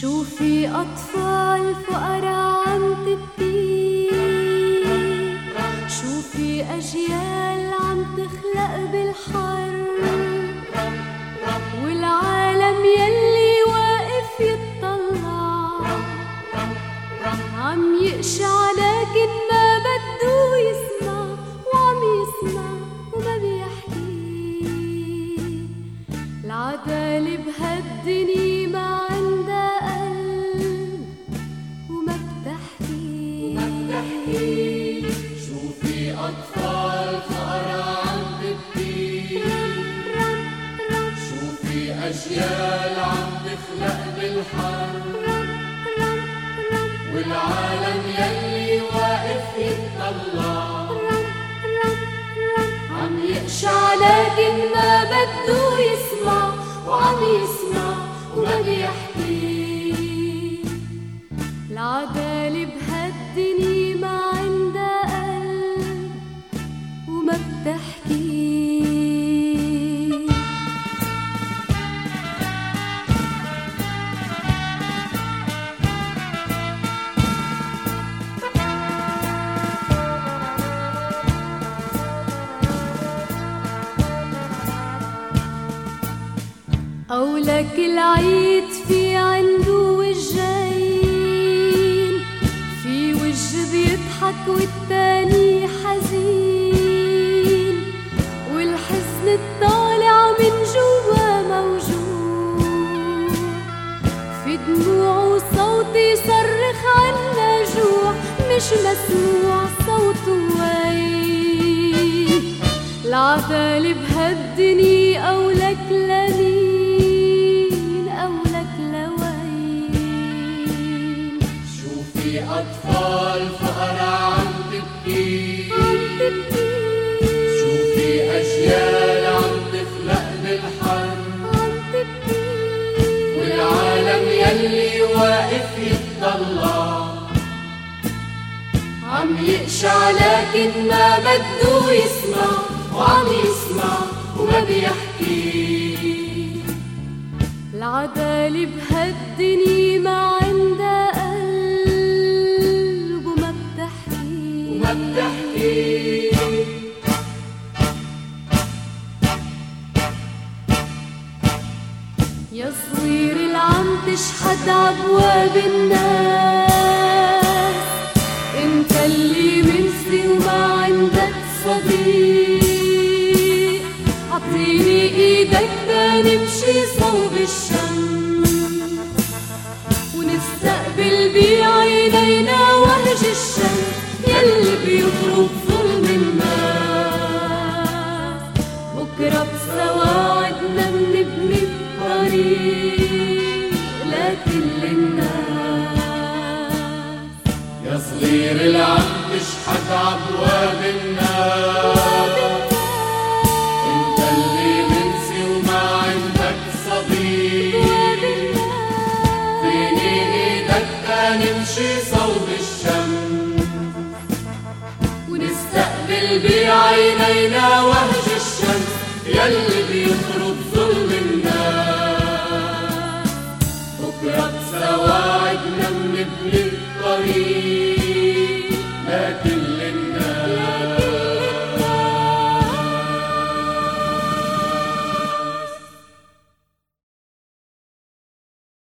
شوفي أطفال فقراء عم تبكي شوفي أجيال عم تخلق بالحر. والعالم يلي واقف يتطلع عم يقشع لكن ما بده يسمع وعم يسمع وما بيحكي. العدالة بهالدنيا ما أجيال عم تخلق بالحر والعالم يلي واقف يتطلع عم يقشع لكن ما بده يسمع وعم يسمع أولك العيد في عنده وجهين. في وجه بيضحك والتاني حزين. والحزن الطالع من جوا موجوع في دموع وصوت يصرخ عنا جوع مش مسموع صوته وين العدالة بهالدنيا أولك شوفي أطفال فقراء عم تبكي شوفي أجيال عم تخلق تبكي والعالم يلي واقف يتطلع. عم يقشع لكن ما بده يسمع وعم يسمع وما بيحكي. العدالة بهالدنيا ما يا صغير العم تشحد عبواب الناس. انت اللي منسي وما عندك صديق. عطيني إيدك نمشي صوب الشمس. بيطرد ظلم الناس بكرة بسواعدنا بنبني الطريق لكل الناس يا صغير العم تشحت عبواب الناس. انت اللي منسي وما عندك صديق. فيني إيدك نمشي ونستقبل بعينينا وهج الشمس يلي بيطرد ظلم الناس. بكرة بسواعدنا بنبني الطريق